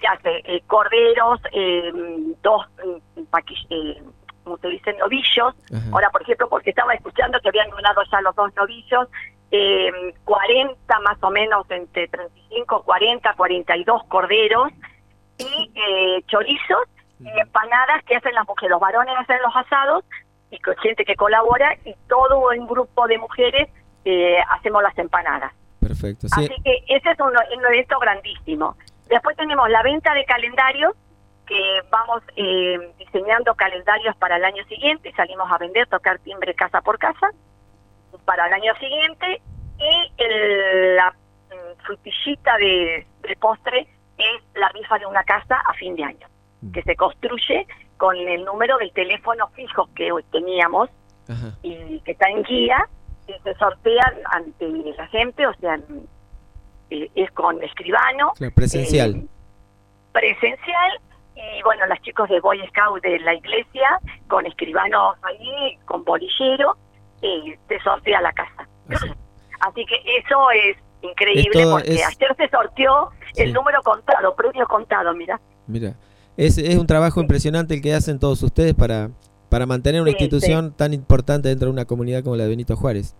se hace eh, corderos, eh, dos, mm, paqui- eh, como se dice, novillos. Ajá. Ahora, por ejemplo, porque estaba escuchando que habían donado ya los dos novillos, eh, 40 más o menos, entre 35, 40, 42 corderos y eh, chorizos y empanadas que hacen las mujeres. Los varones hacen los asados y con gente que colabora y todo un grupo de mujeres eh, hacemos las empanadas. Perfecto. Sí, Así que ese es un, un evento grandísimo. Después tenemos la venta de calendarios, que vamos eh, diseñando calendarios para el año siguiente, salimos a vender, tocar timbre casa por casa para el año siguiente y el, la mm, frutillita de, de postre es la rifa de una casa a fin de año, Mm. que se construye con el número del teléfono fijo que teníamos Ajá. y que está en guía, que se sortea ante la gente, o sea, eh, es con escribano. Claro, presencial. eh, presencial, y bueno, los chicos de Boy Scout de la iglesia, con escribanos ahí, con bolillero, y se sortea la casa. Así. Así que eso es increíble, porque es- ayer se sorteó Sí. el número contado, premio contado, mira. Mira, es, es un trabajo impresionante el que hacen todos ustedes para, para mantener una Sí, institución tan importante dentro de una comunidad como la de Benito Juárez.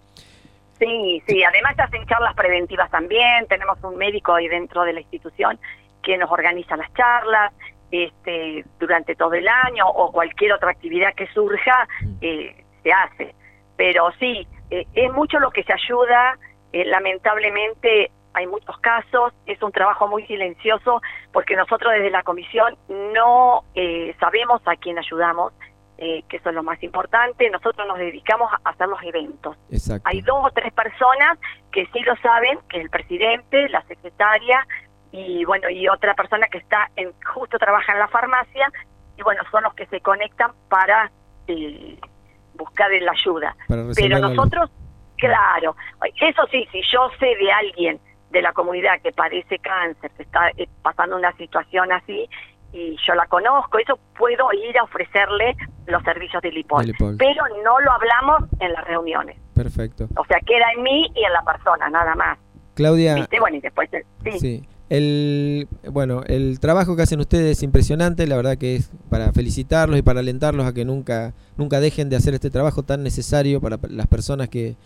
Sí, sí, además hacen charlas preventivas también, tenemos un médico ahí dentro de la institución que nos organiza las charlas este, durante todo el año o cualquier otra actividad que surja, Mm. eh, se hace. Pero sí, eh, es mucho lo que se ayuda, eh, lamentablemente hay muchos casos, es un trabajo muy silencioso porque nosotros desde la comisión no eh, sabemos a quién ayudamos, eh, que eso es lo más importante, nosotros nos dedicamos a hacer los eventos. Exacto. Hay dos o tres personas que sí lo saben, que es el presidente, la secretaria y bueno, y otra persona que está en justo trabaja en la farmacia y bueno, son los que se conectan para eh, buscar la ayuda. Pero nosotros, claro, eso sí, si yo sé de alguien de la comunidad que padece cáncer, que está eh, pasando una situación así y yo la conozco, eso puedo ir a ofrecerle los servicios de Lipol. Pero no lo hablamos en las reuniones. Perfecto. O sea, queda en mí y en la persona, nada más. Claudia, ¿Viste? Bueno, y después, eh, sí, sí. El, bueno, el trabajo que hacen ustedes es impresionante, la verdad que es para felicitarlos y para alentarlos a que nunca, nunca dejen de hacer este trabajo tan necesario para las personas que,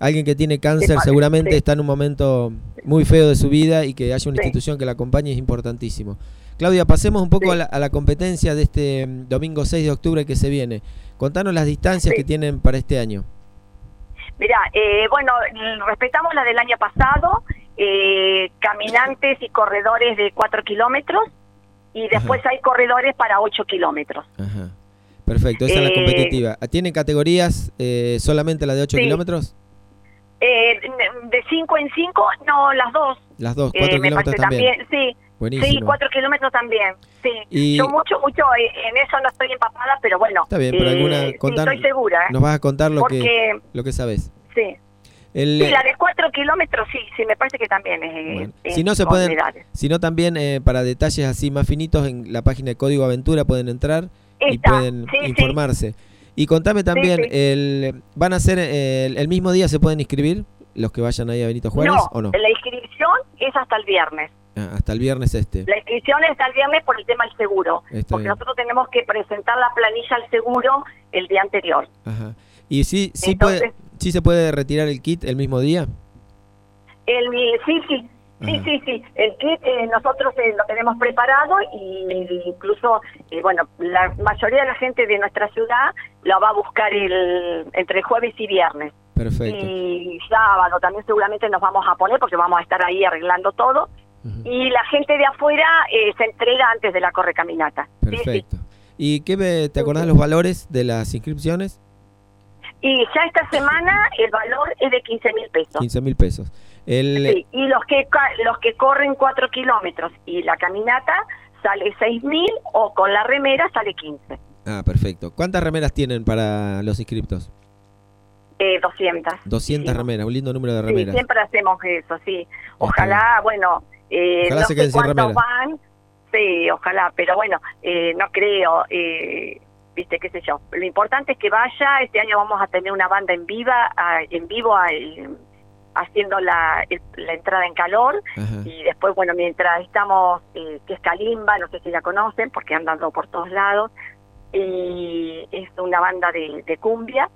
alguien que tiene cáncer seguramente sí. está en un momento muy feo de su vida y que haya una Sí. institución que la acompañe es importantísimo. Claudia, pasemos un poco Sí. a, la, a la competencia de este mm, domingo 6 de octubre que se viene. Contanos las distancias que tienen para este año. Mira, eh, bueno, respetamos la del año pasado, eh, caminantes y corredores de 4 kilómetros, y después hay corredores para 8 kilómetros. Ajá. Perfecto, esa es la Eh, competitiva. ¿Tienen categorías eh, solamente la de 8 Sí. kilómetros? Eh, de 5 en 5, no, las dos. Las dos, Eh, 4 me kilómetros parece también. sí. Buenísimo. Sí, 4 kilómetros también, sí. Y- Yo mucho, mucho, eh, en eso no estoy empapada, pero bueno. Está bien, pero eh, alguna- sí, contanos- estoy segura, ¿eh? Nos vas a contar lo que Porque, lo que sabes. sí. El, Sí, la de 4 kilómetros, sí, sí, me parece que también es. bueno, es si no se pueden, si no también eh, para detalles así más finitos en la página de Código Aventura pueden entrar y pueden sí, sí. Y contame también, sí. el, ¿van a ser el, el mismo día se pueden inscribir los que vayan ahí a Benito Juárez no, o no? la inscripción es hasta el viernes. Ah, hasta el viernes este. La inscripción es hasta el viernes por el tema del seguro. Está porque bien. nosotros tenemos que presentar la planilla al seguro el día anterior. Ajá. Y sí, sí, Entonces- puede, sí se puede retirar el kit el mismo día. El, sí, sí, sí, Ajá. sí, sí. El kit eh, nosotros eh, lo tenemos preparado y incluso, eh, bueno, la mayoría de la gente de nuestra ciudad lo va a buscar el, entre jueves y viernes. Perfecto. Y sábado también seguramente nos vamos a poner porque vamos a estar ahí arreglando todo. Y la gente de afuera eh, se entrega antes de la correcaminata. Sí, sí. Perfecto. ¿Y qué te acordás los valores de las inscripciones? Y ya esta semana el valor es de 15 mil pesos. 15 mil pesos. El, Sí, y los que los que corren 4 kilómetros y la caminata sale 6 mil o con la remera sale 15. Ah, perfecto. ¿Cuántas remeras tienen para los inscriptos? Eh, 200. 200 Sí. remeras, un lindo número de Sí, remeras. siempre hacemos eso, sí. Ojalá, bueno, eh, Ojalá no se sé queden sin cuántos van. Sí, ojalá, pero bueno, eh, no creo, eh, viste, qué sé yo. Lo importante es que vaya, este año vamos a tener una banda en viva, a- en vivo a- eh, haciendo la, la entrada en calor Ajá. y después, bueno, mientras estamos, eh, que es Kalimba, no sé si la conocen porque han dado por todos lados, y es una banda de, de cumbia,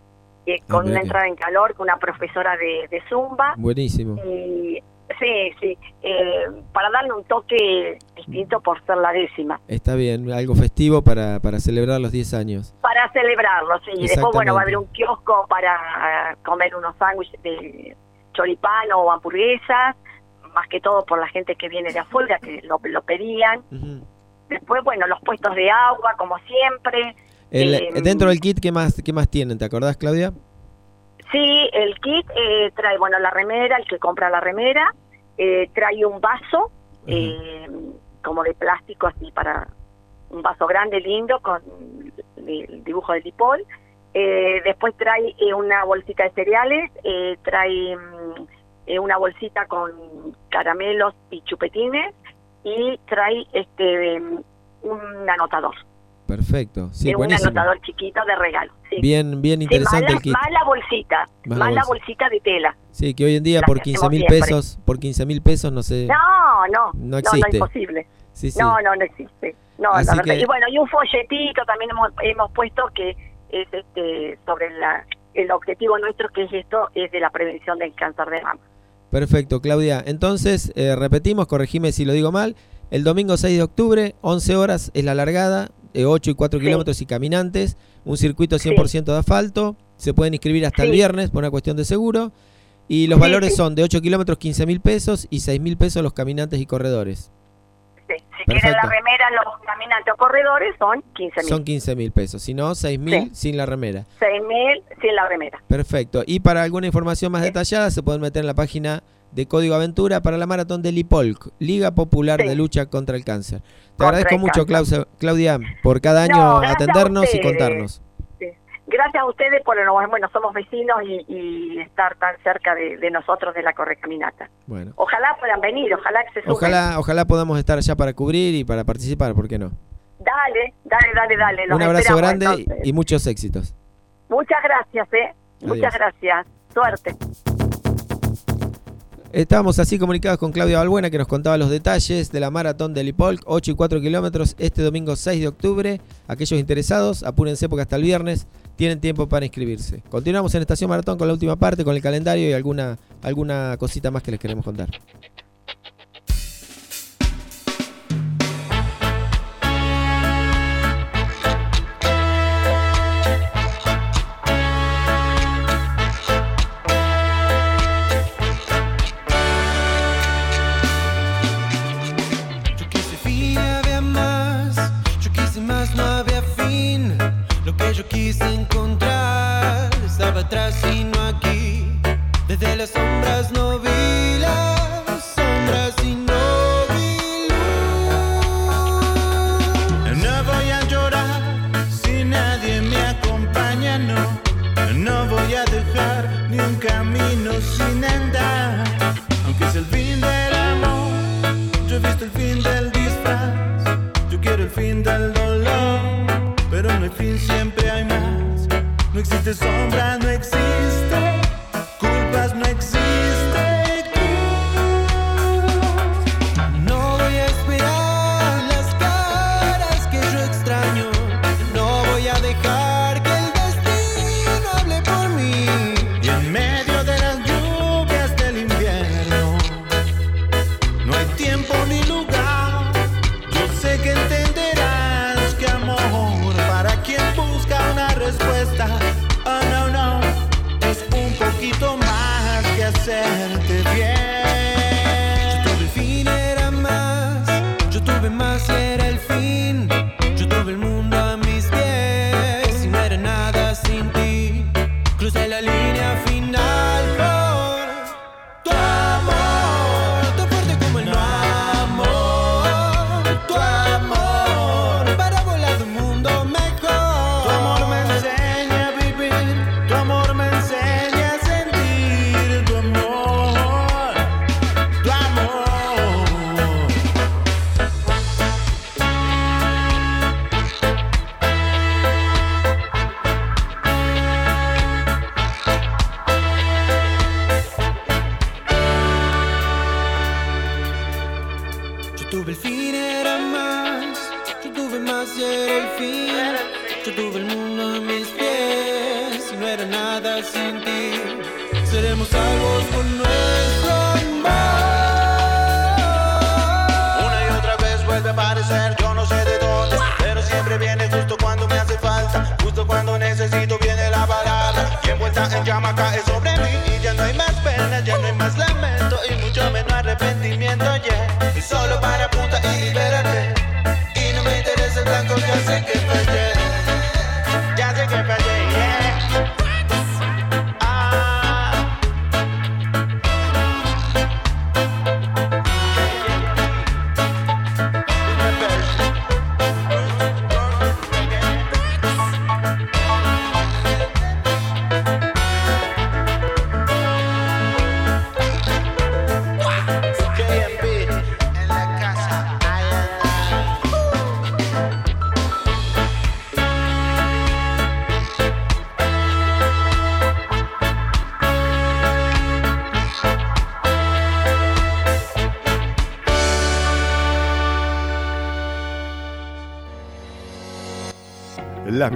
eh, Ah, con una entrada en calor, con una profesora de, de zumba, Buenísimo. y sí, sí, eh, para darle un toque distinto por ser la décima. Está bien, algo festivo para, para celebrar los 10 años. Para celebrarlo, sí. Y después, bueno, va a haber un kiosco para eh, comer unos sándwiches de choripán o hamburguesas, más que todo por la gente que viene de afuera, que lo, lo pedían. Después, bueno, los puestos de agua, como siempre. El- Eh, dentro del kit, ¿qué más, ¿qué más tienen? ¿Te acordás, Claudia? Sí, el kit eh, trae, bueno, la remera, el que compra la remera, eh, trae un vaso, eh, como de plástico, así para un vaso grande, lindo, con el dibujo del dipol. Eh, después trae eh, una bolsita de cereales, eh, trae mm, eh, una bolsita con caramelos y chupetines y trae este mm, un anotador, Perfecto. Sí, un anotador chiquito de regalo. Sí. Bien, bien Sí, interesante más, el la, kit. más la bolsita, Más más, la la bolsa. bolsita de tela. Sí, que hoy en día las por que 15 hacemos mil pesos, por 15 mil pesos, no sé. No, no, No no, existe. no, imposible. Sí, sí. No, no, no existe. No, Así la verdad. que- Y bueno, y un folletito también hemos, hemos puesto que es este sobre la, el objetivo nuestro que es esto, es de la prevención del cáncer de mama. Perfecto, Claudia. Entonces, eh, repetimos, corregime si lo digo mal. El domingo 6 de octubre, 11 horas es la largada, de 8 y 4 Sí. kilómetros y caminantes, un circuito 100% de asfalto. Se pueden inscribir hasta el Sí. viernes por una cuestión de seguro. Y los Sí, valores sí. son de 8 kilómetros 15 mil pesos y 6 mil pesos los caminantes y corredores. Si quieren Perfecto. la remera, los caminantes o corredores son 15 mil. Son 15 mil pesos, si no, 6 mil Sí. sin la remera. 6 mil sin la remera. Perfecto. Y para alguna información más detallada se pueden meter en la página de Código Aventura para la maratón del IPOLC, Liga Popular Sí. de Lucha contra el Cáncer. Te Contra agradezco mucho. Claudia, Claudia, por cada año No, atendernos y contarnos. Gracias a ustedes por, bueno, somos vecinos y, y estar tan cerca de, de nosotros de la Correcaminata. Bueno, Ojalá puedan venir, ojalá que se sumen. ojalá, ojalá podamos estar allá para cubrir y para participar, ¿por qué no? Dale, dale, dale, dale. los Un abrazo grande entonces. y muchos éxitos. Muchas gracias, ¿eh? Adiós. Muchas gracias. Suerte. Estábamos así comunicados con Claudia Balbuena que nos contaba los detalles de la maratón del IPOLC, 8 y 4 kilómetros, este domingo 6 de octubre. Aquellos interesados, apúrense porque hasta el viernes tienen tiempo para inscribirse. Continuamos en Estación Maratón con la última parte, con el calendario y alguna, alguna cosita más que les queremos contar. Sombras no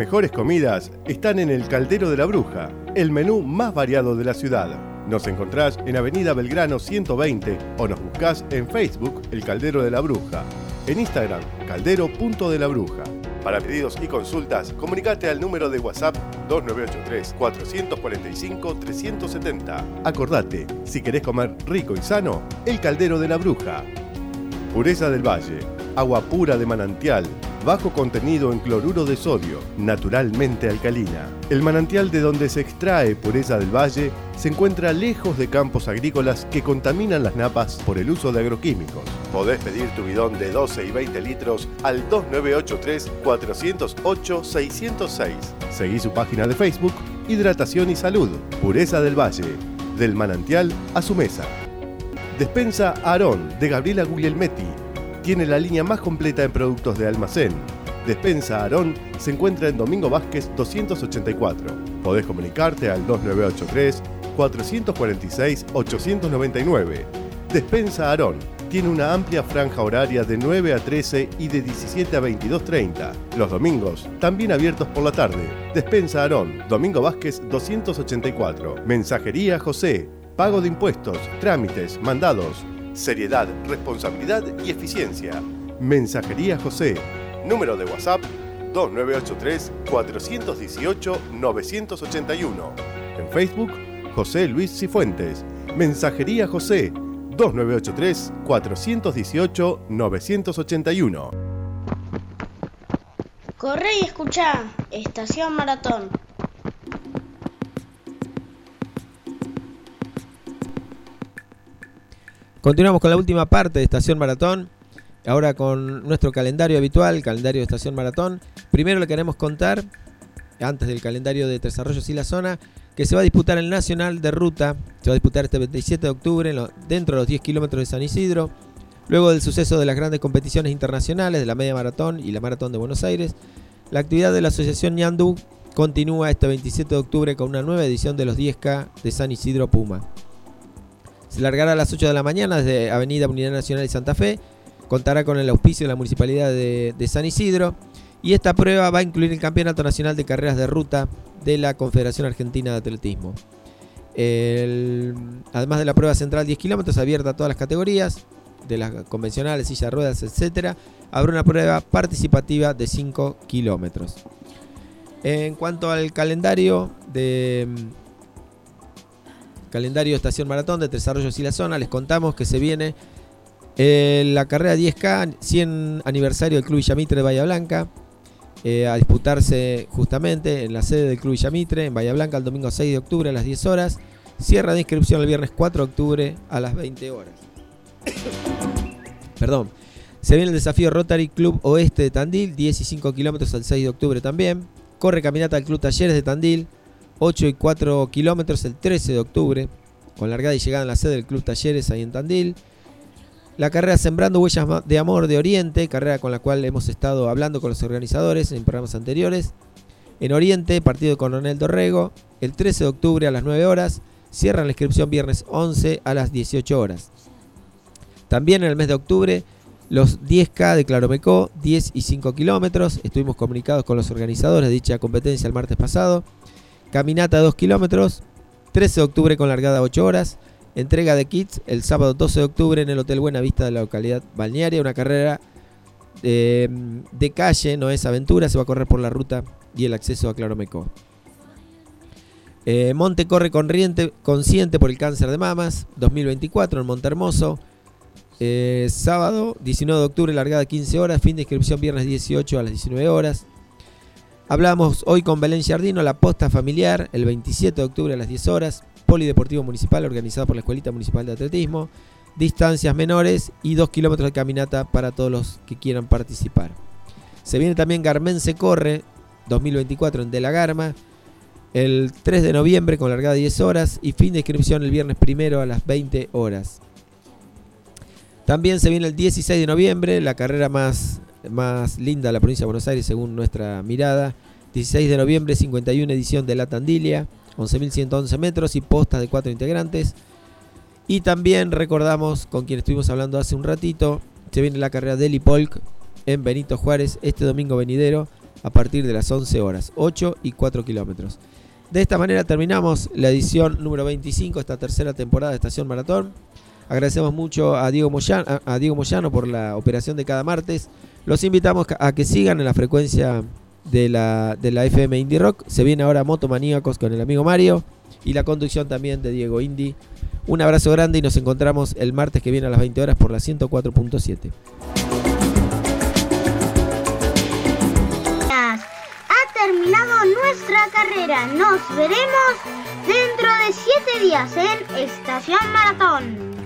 mejores comidas están en el Caldero de la Bruja, el menú más variado de la ciudad. Nos encontrás en Avenida Belgrano 120 o nos buscás en Facebook El Caldero de la Bruja, en Instagram caldero.de la Bruja. Para pedidos y consultas, comunicate al número de WhatsApp 2983-445-370. Acordate, si querés comer rico y sano, El Caldero de la Bruja. Pureza del Valle, agua pura de manantial, bajo contenido en cloruro de sodio, naturalmente alcalina. El manantial de donde se extrae pureza del valle se encuentra lejos de campos agrícolas que contaminan las napas por el uso de agroquímicos. Podés pedir tu bidón de 12 y 20 litros al 2983-408-606. Seguí su página de Facebook, Hidratación y Salud, Pureza del Valle, del manantial a su mesa. Despensa Aarón de Gabriela Guglielmetti tiene la línea más completa en productos de almacén. Despensa Aarón se encuentra en Domingo Vázquez 284. Podés comunicarte al 2983 446 899. Despensa Aarón tiene una amplia franja horaria de 9 a 13 y de 17 a 22.30. Los domingos, también abiertos por la tarde. Despensa Aarón, Domingo Vázquez 284. Mensajería José. Pago de impuestos, trámites, mandados, seriedad, responsabilidad y eficiencia. Mensajería José. Número de WhatsApp 2983-418-981. En Facebook, José Luis Cifuentes. Mensajería José 2983-418-981. Corre y escucha, Estación Maratón. Continuamos con la última parte de Estación Maratón. Ahora con nuestro calendario habitual, calendario de Estación Maratón. Primero le queremos contar, antes del calendario de Tres Arroyos y la zona, que se va a disputar el Nacional de Ruta. Se va a disputar este 27 de octubre dentro de los 10 kilómetros de San Isidro. Luego del suceso de las grandes competiciones internacionales de la media maratón y la maratón de Buenos Aires, la actividad de la Asociación Ñandú continúa este 27 de octubre con una nueva edición de los 10K de San Isidro Puma. Se largará a las 8 de la mañana desde Avenida Unidad Nacional y Santa Fe. Contará con el auspicio de la Municipalidad de, San Isidro. Y esta prueba va a incluir el Campeonato Nacional de Carreras de Ruta de la Confederación Argentina de Atletismo. además de la prueba central 10 kilómetros abierta a todas las categorías, de las convencionales, silla de ruedas, etc., habrá una prueba participativa de 5 kilómetros. En cuanto al calendario de, calendario de Estación Maratón de Tres Arroyos y la Zona, les contamos que se viene eh, la carrera 10K, 100 aniversario del Club Villamitre de Bahía Blanca, eh, a disputarse justamente en la sede del Club Villamitre, en Bahía Blanca, el domingo 6 de octubre a las 10 horas. Cierra de inscripción el viernes 4 de octubre a las 20 horas. Perdón. Se viene el desafío Rotary Club Oeste de Tandil, 10 y 5 kilómetros al 6 de octubre también. Corre caminata al Club Talleres de Tandil, 8 y 4 kilómetros el 13 de octubre, con largada y llegada en la sede del Club Talleres ahí en Tandil. La carrera Sembrando Huellas de Amor de Oriente, carrera con la cual hemos estado hablando con los organizadores en programas anteriores. En Oriente, partido de Coronel Dorrego, el 13 de octubre a las 9 horas. Cierran la inscripción viernes 11 a las 18 horas. También en el mes de octubre, los 10K de Claromecó, 10 y 5 kilómetros. Estuvimos comunicados con los organizadores de dicha competencia el martes pasado. Caminata 2 kilómetros, 13 de octubre con largada 8 horas. Entrega de kits el sábado 12 de octubre en el Hotel Buena Vista de la localidad balnearia. Una carrera eh, de, calle, no es aventura, se va a correr por la ruta y el acceso a Claromecó. Eh, Monte corre corriente, consciente por el cáncer de mamas, 2024 en Monte Hermoso. Eh, sábado 19 de octubre, largada 15 horas, fin de inscripción viernes 18 a las 19 horas. Hablamos hoy con Belén Jardino, la posta familiar, el 27 de octubre a las 10 horas, Polideportivo Municipal organizado por la Escuelita Municipal de Atletismo, distancias menores y 2 kilómetros de caminata para todos los que quieran participar. Se viene también Garmen se corre 2024 en De la Garma, el 3 de noviembre con largada 10 horas y fin de inscripción el viernes primero a las 20 horas. También se viene el 16 de noviembre, la carrera más más linda de la provincia de Buenos Aires según nuestra mirada. 16 de noviembre, 51 edición de La Tandilia, 11.111 metros y postas de cuatro integrantes. Y también recordamos con quien estuvimos hablando hace un ratito, se viene la carrera del Polk en Benito Juárez este domingo venidero a partir de las 11 horas, 8 y 4 kilómetros. De esta manera terminamos la edición número 25, esta tercera temporada de Estación Maratón. Agradecemos mucho a Diego, Moyano, a Diego Moyano por la operación de cada martes. Los invitamos a que sigan en la frecuencia de la, de la FM Indie Rock. Se viene ahora Motomaníacos con el amigo Mario y la conducción también de Diego Indy. Un abrazo grande y nos encontramos el martes que viene a las 20 horas por la 104.7. Ha terminado nuestra carrera. Nos veremos dentro de 7 días en Estación Maratón.